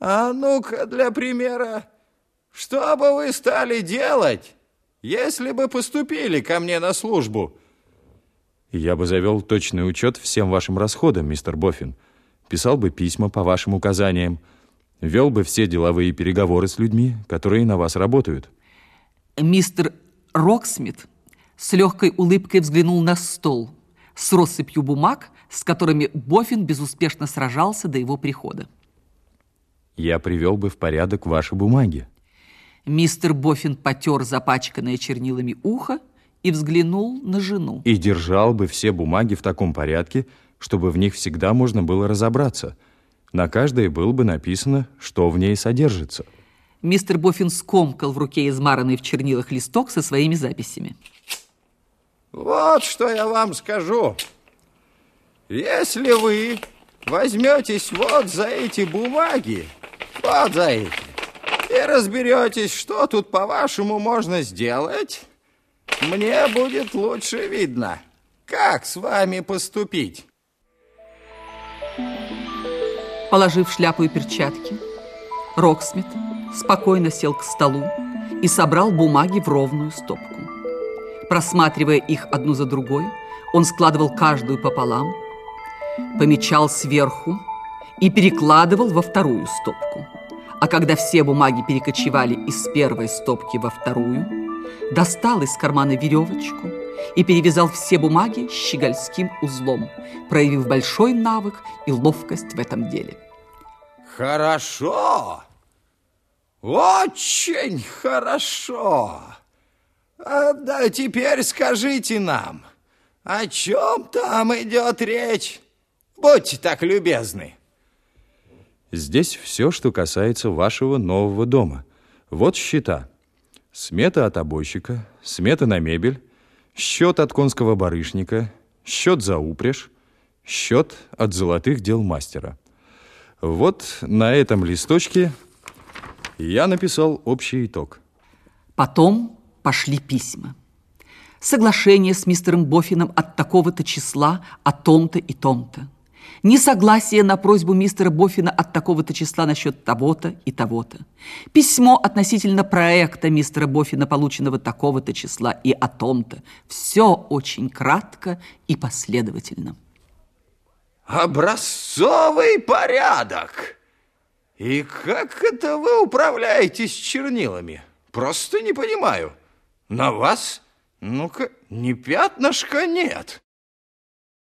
А ну-ка, для примера, что бы вы стали делать, если бы поступили ко мне на службу? Я бы завел точный учет всем вашим расходам, мистер Боффин. Писал бы письма по вашим указаниям. Вел бы все деловые переговоры с людьми, которые на вас работают. Мистер Роксмит с легкой улыбкой взглянул на стол с россыпью бумаг, с которыми Боффин безуспешно сражался до его прихода. Я привел бы в порядок ваши бумаги. Мистер Боффин потер запачканное чернилами ухо и взглянул на жену. И держал бы все бумаги в таком порядке, чтобы в них всегда можно было разобраться. На каждой было бы написано, что в ней содержится. Мистер Боффин скомкал в руке измаранный в чернилах листок со своими записями. Вот что я вам скажу. Если вы возьметесь вот за эти бумаги, вот эти, и разберетесь, что тут, по-вашему, можно сделать, мне будет лучше видно, как с вами поступить. Положив шляпу и перчатки, Роксмит спокойно сел к столу и собрал бумаги в ровную стопку. Просматривая их одну за другой, он складывал каждую пополам, помечал сверху и перекладывал во вторую стопку. А когда все бумаги перекочевали из первой стопки во вторую, достал из кармана веревочку и перевязал все бумаги щегольским узлом, проявив большой навык и ловкость в этом деле. Хорошо! Очень хорошо! А да теперь скажите нам, о чем там идет речь? Будьте так любезны. Здесь все, что касается вашего нового дома. Вот счета. Смета от обойщика, смета на мебель, счет от конского барышника, счет за упряжь, счет от золотых дел мастера. Вот на этом листочке я написал общий итог. Потом пошли письма. Соглашение с мистером Боффином от такого-то числа, о том-то и том-то. Несогласие на просьбу мистера Боффина от такого-то числа насчет того-то и того-то. Письмо относительно проекта мистера Боффина, полученного такого-то числа и о том-то. Все очень кратко и последовательно. Образцовый порядок! И как это вы управляетесь чернилами? Просто не понимаю. На вас, ну-ка, ни пятнышка нет.